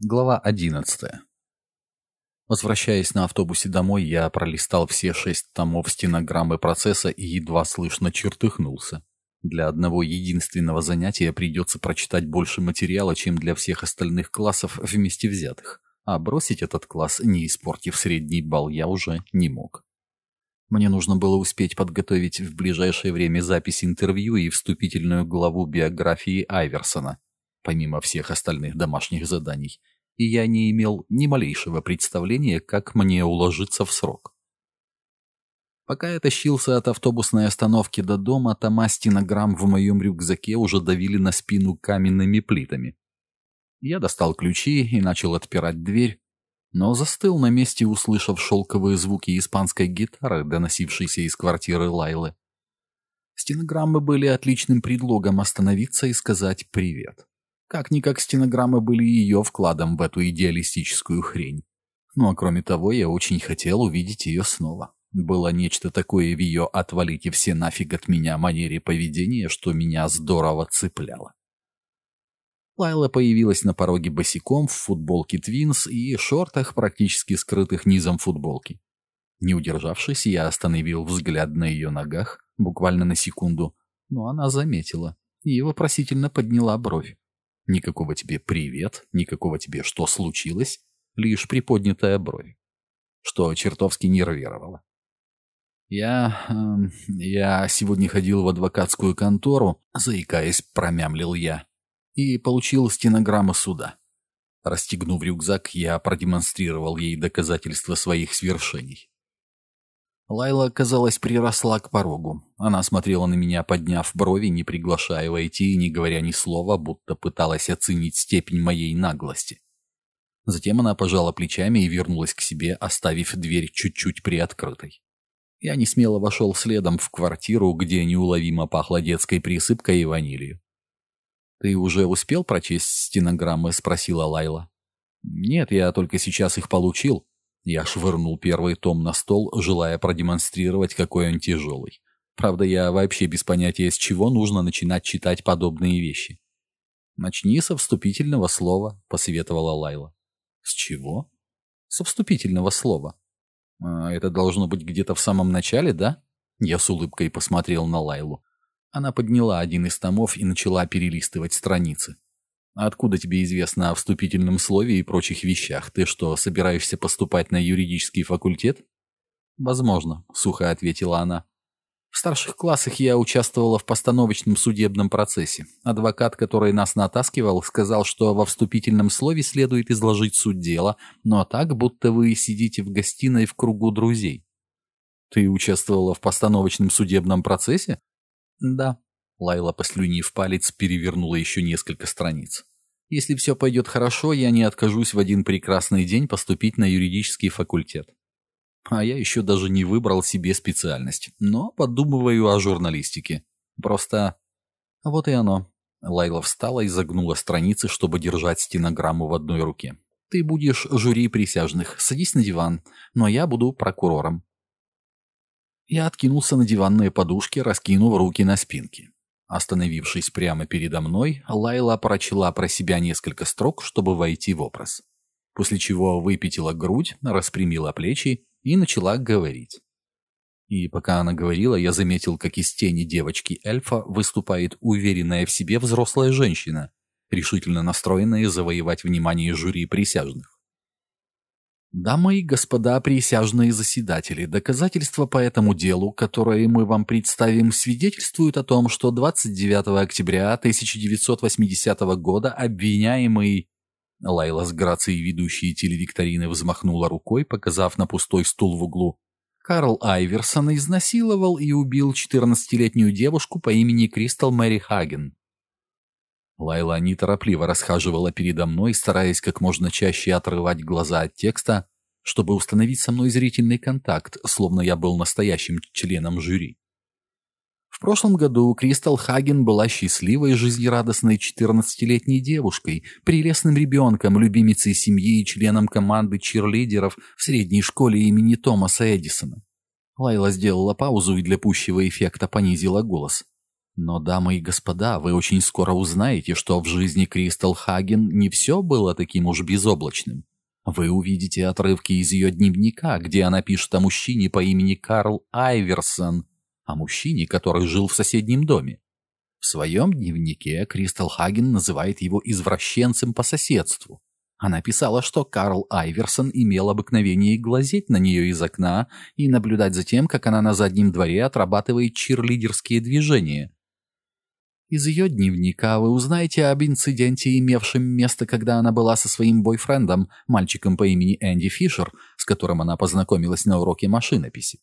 Глава 11. Возвращаясь на автобусе домой, я пролистал все шесть томов стенограммы процесса и едва слышно чертыхнулся. Для одного единственного занятия придется прочитать больше материала, чем для всех остальных классов вместе взятых. А бросить этот класс, не испортив средний балл, я уже не мог. Мне нужно было успеть подготовить в ближайшее время запись интервью и вступительную главу биографии Айверсона помимо всех остальных домашних заданий, и я не имел ни малейшего представления, как мне уложиться в срок. Пока я тащился от автобусной остановки до дома, тома стенограмм в моем рюкзаке уже давили на спину каменными плитами. Я достал ключи и начал отпирать дверь, но застыл на месте, услышав шелковые звуки испанской гитары, доносившейся из квартиры Лайлы. Стенограммы были отличным предлогом остановиться и сказать «привет». Как-никак стенограммы были ее вкладом в эту идеалистическую хрень. Ну а кроме того, я очень хотел увидеть ее снова. Было нечто такое в ее «отвалите все нафиг от меня» манере поведения, что меня здорово цепляло. Лайла появилась на пороге босиком в футболке Твинс и шортах, практически скрытых низом футболки. Не удержавшись, я остановил взгляд на ее ногах, буквально на секунду, но она заметила и вопросительно подняла бровь. Никакого тебе «привет», никакого тебе «что случилось», лишь приподнятая бровь, что чертовски нервировало. «Я... Э, я сегодня ходил в адвокатскую контору», — заикаясь, промямлил я, и получил стенограмму суда. Расстегнув рюкзак, я продемонстрировал ей доказательства своих свершений. Лайла, казалось, приросла к порогу. Она смотрела на меня, подняв брови, не приглашая войти и не говоря ни слова, будто пыталась оценить степень моей наглости. Затем она пожала плечами и вернулась к себе, оставив дверь чуть-чуть приоткрытой. Я не смело вошел следом в квартиру, где неуловимо пахло детской присыпкой и ванилью. «Ты уже успел прочесть стенограммы?» — спросила Лайла. «Нет, я только сейчас их получил», я швырнул первый том на стол, желая продемонстрировать, какой он тяжелый. Правда, я вообще без понятия, с чего нужно начинать читать подобные вещи. «Начни со вступительного слова», — посоветовала Лайла. «С чего?» «Со вступительного слова». «А это должно быть где-то в самом начале, да?» Я с улыбкой посмотрел на Лайлу. Она подняла один из томов и начала перелистывать страницы. Откуда тебе известно о вступительном слове и прочих вещах? Ты что, собираешься поступать на юридический факультет? Возможно, сухо ответила она. В старших классах я участвовала в постановочном судебном процессе. Адвокат, который нас натаскивал, сказал, что во вступительном слове следует изложить суть дела, но так, будто вы сидите в гостиной в кругу друзей. Ты участвовала в постановочном судебном процессе? Да. Лайла, послюнив палец, перевернула еще несколько страниц. Если все пойдет хорошо, я не откажусь в один прекрасный день поступить на юридический факультет. А я еще даже не выбрал себе специальность, но подумываю о журналистике. Просто... Вот и оно. Лайла встала и загнула страницы, чтобы держать стенограмму в одной руке. Ты будешь жюри присяжных, садись на диван, но я буду прокурором. Я откинулся на диванные подушки, раскинув руки на спинке. Остановившись прямо передо мной, Лайла прочла про себя несколько строк, чтобы войти в образ. После чего выпятила грудь, распрямила плечи и начала говорить. И пока она говорила, я заметил, как из тени девочки-эльфа выступает уверенная в себе взрослая женщина, решительно настроенная завоевать внимание жюри присяжных. Дамы и господа присяжные заседатели, доказательства по этому делу, которые мы вам представим, свидетельствуют о том, что 29 октября 1980 года обвиняемый... Лайла с грацией ведущей телевикторины взмахнула рукой, показав на пустой стул в углу. Карл Айверсон изнасиловал и убил 14-летнюю девушку по имени Кристал Мэри Хаген. Лайла неторопливо расхаживала передо мной, стараясь как можно чаще отрывать глаза от текста, чтобы установить со мной зрительный контакт, словно я был настоящим членом жюри. В прошлом году Кристал Хаген была счастливой, жизнерадостной 14-летней девушкой, прелестным ребенком, любимицей семьи и членом команды чирлидеров в средней школе имени Томаса Эдисона. Лайла сделала паузу и для пущего эффекта понизила голос. Но, дамы и господа, вы очень скоро узнаете, что в жизни Кристал Хаген не все было таким уж безоблачным. Вы увидите отрывки из ее дневника, где она пишет о мужчине по имени Карл Айверсон, о мужчине, который жил в соседнем доме. В своем дневнике Кристал Хаген называет его извращенцем по соседству. Она писала, что Карл Айверсон имел обыкновение глазеть на нее из окна и наблюдать за тем, как она на заднем дворе отрабатывает чирлидерские движения. Из ее дневника вы узнаете об инциденте, имевшем место, когда она была со своим бойфрендом, мальчиком по имени Энди Фишер, с которым она познакомилась на уроке машинописи.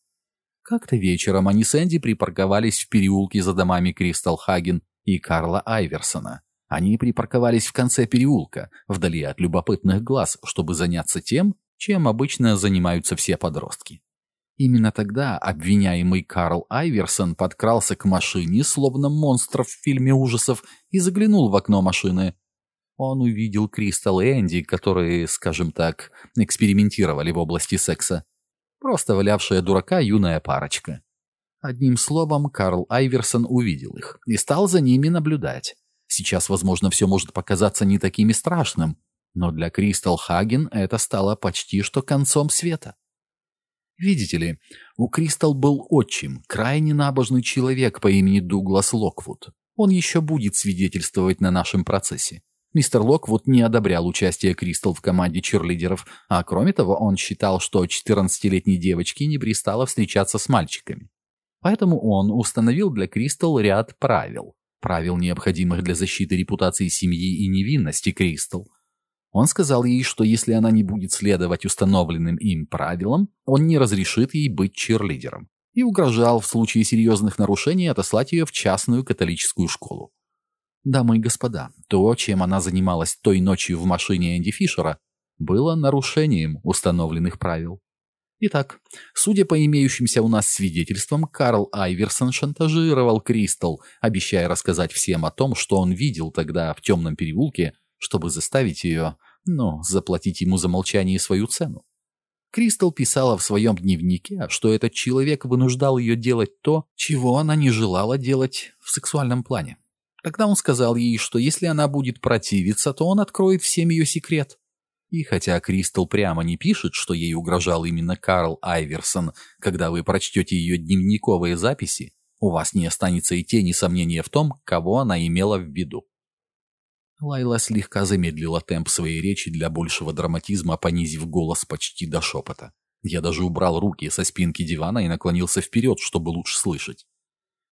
Как-то вечером они с Энди припарковались в переулке за домами Кристал Хаген и Карла Айверсона. Они припарковались в конце переулка, вдали от любопытных глаз, чтобы заняться тем, чем обычно занимаются все подростки. Именно тогда обвиняемый Карл Айверсон подкрался к машине, словно монстр в фильме ужасов, и заглянул в окно машины. Он увидел Кристал и Энди, которые, скажем так, экспериментировали в области секса. Просто валявшая дурака юная парочка. Одним словом, Карл Айверсон увидел их и стал за ними наблюдать. Сейчас, возможно, все может показаться не таким и страшным, но для Кристал Хаген это стало почти что концом света. Видите ли, у Кристал был отчим, крайне набожный человек по имени Дуглас Локвуд. Он еще будет свидетельствовать на нашем процессе. Мистер Локвуд не одобрял участие Кристал в команде черлидеров, а кроме того, он считал, что 14-летней девочке не пристало встречаться с мальчиками. Поэтому он установил для Кристал ряд правил. Правил, необходимых для защиты репутации семьи и невинности Кристал. Он сказал ей, что если она не будет следовать установленным им правилам, он не разрешит ей быть черлидером, и угрожал в случае серьезных нарушений отослать ее в частную католическую школу. Дамы и господа, то, чем она занималась той ночью в машине Энди Фишера, было нарушением установленных правил. Итак, судя по имеющимся у нас свидетельствам, Карл Айверсон шантажировал Кристал, обещая рассказать всем о том, что он видел тогда в темном переулке, чтобы заставить ее но заплатить ему за молчание свою цену. Кристал писала в своем дневнике, что этот человек вынуждал ее делать то, чего она не желала делать в сексуальном плане. Тогда он сказал ей, что если она будет противиться, то он откроет всем ее секрет. И хотя Кристал прямо не пишет, что ей угрожал именно Карл Айверсон, когда вы прочтете ее дневниковые записи, у вас не останется и тени сомнения в том, кого она имела в виду. Лайла слегка замедлила темп своей речи для большего драматизма, понизив голос почти до шепота. Я даже убрал руки со спинки дивана и наклонился вперед, чтобы лучше слышать.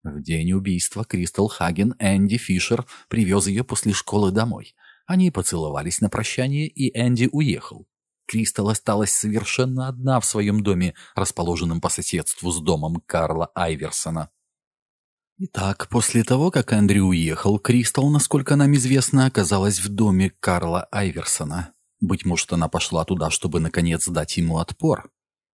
В день убийства Кристал Хаген Энди Фишер привез ее после школы домой. Они поцеловались на прощание, и Энди уехал. Кристал осталась совершенно одна в своем доме, расположенном по соседству с домом Карла Айверсона. Итак, после того, как Эндрю уехал, Кристал, насколько нам известно, оказалась в доме Карла Айверсона. Быть может, она пошла туда, чтобы наконец дать ему отпор.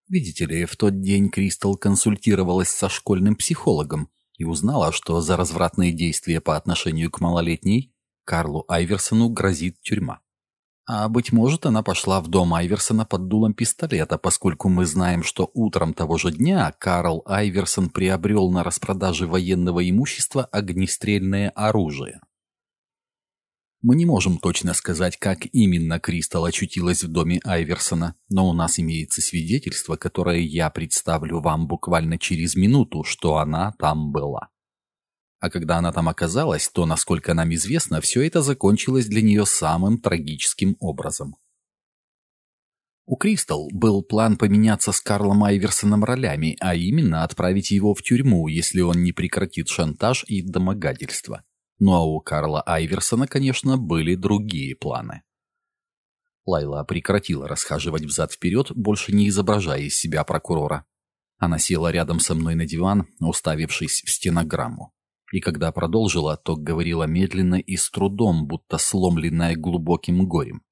Видите ли, в тот день Кристал консультировалась со школьным психологом и узнала, что за развратные действия по отношению к малолетней Карлу Айверсону грозит тюрьма. А, быть может, она пошла в дом Айверсона под дулом пистолета, поскольку мы знаем, что утром того же дня Карл Айверсон приобрел на распродаже военного имущества огнестрельное оружие. Мы не можем точно сказать, как именно Кристал очутилась в доме Айверсона, но у нас имеется свидетельство, которое я представлю вам буквально через минуту, что она там была. А когда она там оказалась, то, насколько нам известно, все это закончилось для нее самым трагическим образом. У Кристал был план поменяться с Карлом Айверсоном ролями, а именно отправить его в тюрьму, если он не прекратит шантаж и домогательство. Ну а у Карла Айверсона, конечно, были другие планы. Лайла прекратила расхаживать взад-вперед, больше не изображая из себя прокурора. Она села рядом со мной на диван, уставившись в стенограмму. И когда продолжила, то говорила медленно и с трудом, будто сломленная глубоким горем.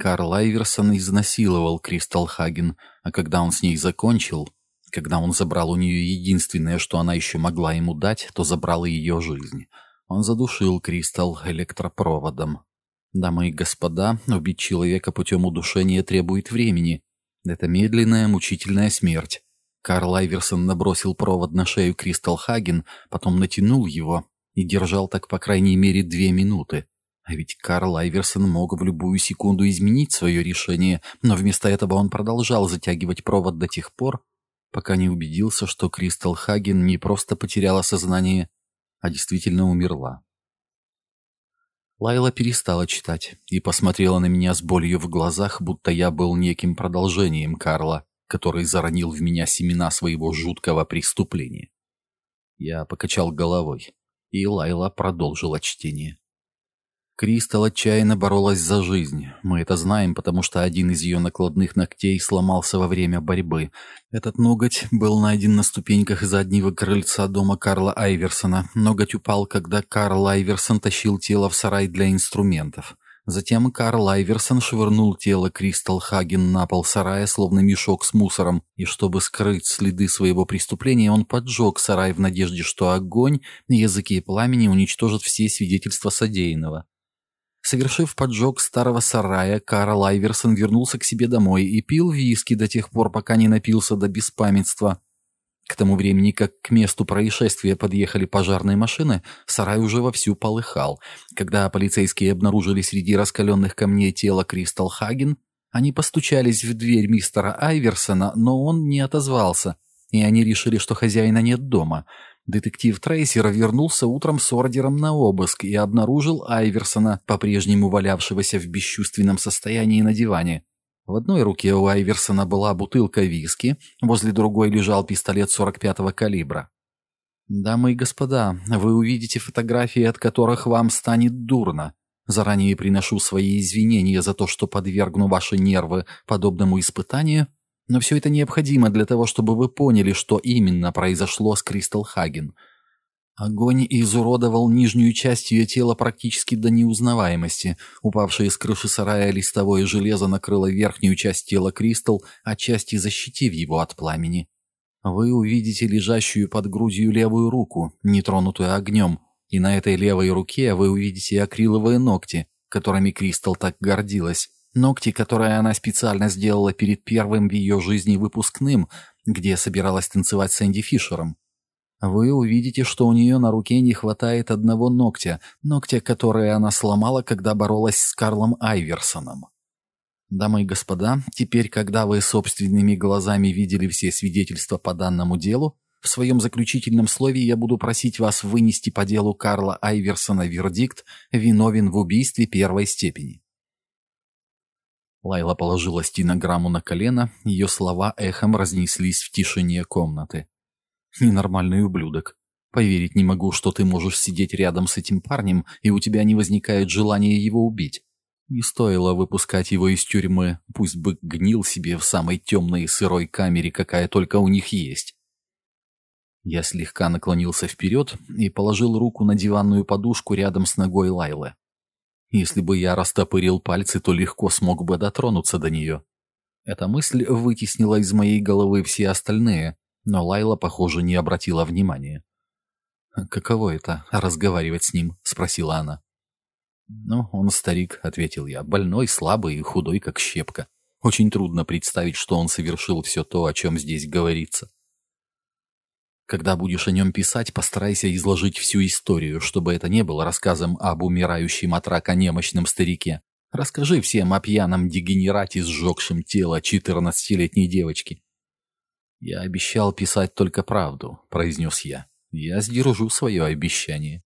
Карл Айверсон изнасиловал Кристал Хаген, а когда он с ней закончил, когда он забрал у нее единственное, что она еще могла ему дать, то забрал ее жизнь. Он задушил Кристал электропроводом. Дамы и господа, убить человека путем удушения требует времени. Это медленная, мучительная смерть. Карл Айверсон набросил провод на шею Кристал Хаген, потом натянул его и держал так по крайней мере две минуты. А ведь Карл Айверсон мог в любую секунду изменить свое решение, но вместо этого он продолжал затягивать провод до тех пор, пока не убедился, что Кристал Хаген не просто потеряла сознание, а действительно умерла. Лайла перестала читать и посмотрела на меня с болью в глазах, будто я был неким продолжением Карла, который заронил в меня семена своего жуткого преступления. Я покачал головой, и Лайла продолжила чтение. Кристал отчаянно боролась за жизнь. Мы это знаем, потому что один из ее накладных ногтей сломался во время борьбы. Этот ноготь был найден на ступеньках заднего крыльца дома Карла Айверсона. Ноготь упал, когда Карл Айверсон тащил тело в сарай для инструментов. Затем Карл Айверсон швырнул тело Кристал Хаген на пол сарая, словно мешок с мусором, и чтобы скрыть следы своего преступления, он поджег сарай в надежде, что огонь и языки пламени уничтожат все свидетельства содеянного. Совершив поджог старого сарая, Карл Айверсон вернулся к себе домой и пил виски до тех пор, пока не напился до беспамятства. К тому времени, как к месту происшествия подъехали пожарные машины, сарай уже вовсю полыхал. Когда полицейские обнаружили среди раскаленных камней тело Кристал Хаген, они постучались в дверь мистера Айверсона, но он не отозвался, и они решили, что хозяина нет дома. Детектив Трейсер вернулся утром с ордером на обыск и обнаружил Айверсона, по-прежнему валявшегося в бесчувственном состоянии на диване. В одной руке у Айверсона была бутылка виски, возле другой лежал пистолет 45-го калибра. «Дамы и господа, вы увидите фотографии, от которых вам станет дурно. Заранее приношу свои извинения за то, что подвергну ваши нервы подобному испытанию, но все это необходимо для того, чтобы вы поняли, что именно произошло с Кристал Хаген. Огонь изуродовал нижнюю часть ее тела практически до неузнаваемости. Упавшее с крыши сарая листовое железо накрыло верхнюю часть тела Кристал, отчасти защитив его от пламени. Вы увидите лежащую под грудью левую руку, нетронутую огнем, и на этой левой руке вы увидите акриловые ногти, которыми Кристал так гордилась. Ногти, которые она специально сделала перед первым в ее жизни выпускным, где собиралась танцевать с Энди Фишером. Вы увидите, что у нее на руке не хватает одного ногтя, ногтя, который она сломала, когда боролась с Карлом Айверсоном. Дамы и господа, теперь, когда вы собственными глазами видели все свидетельства по данному делу, в своем заключительном слове я буду просить вас вынести по делу Карла Айверсона вердикт «виновен в убийстве первой степени». Лайла положила стенограмму на колено, ее слова эхом разнеслись в тишине комнаты. «Ненормальный ублюдок. Поверить не могу, что ты можешь сидеть рядом с этим парнем, и у тебя не возникает желания его убить. Не стоило выпускать его из тюрьмы, пусть бы гнил себе в самой темной и сырой камере, какая только у них есть». Я слегка наклонился вперед и положил руку на диванную подушку рядом с ногой Лайлы. Если бы я растопырил пальцы, то легко смог бы дотронуться до нее. Эта мысль вытеснила из моей головы все остальные, но Лайла, похоже, не обратила внимания. «Каково это — разговаривать с ним?» — спросила она. «Ну, он старик», — ответил я, — «больной, слабый и худой, как щепка. Очень трудно представить, что он совершил все то, о чем здесь говорится. Когда будешь о нем писать, постарайся изложить всю историю, чтобы это не было рассказом об умирающем от рака немощном старике. Расскажи всем о пьяном дегенерате, сжегшем тело 14-летней девочки. «Я обещал писать только правду», — произнес я. «Я сдержу свое обещание».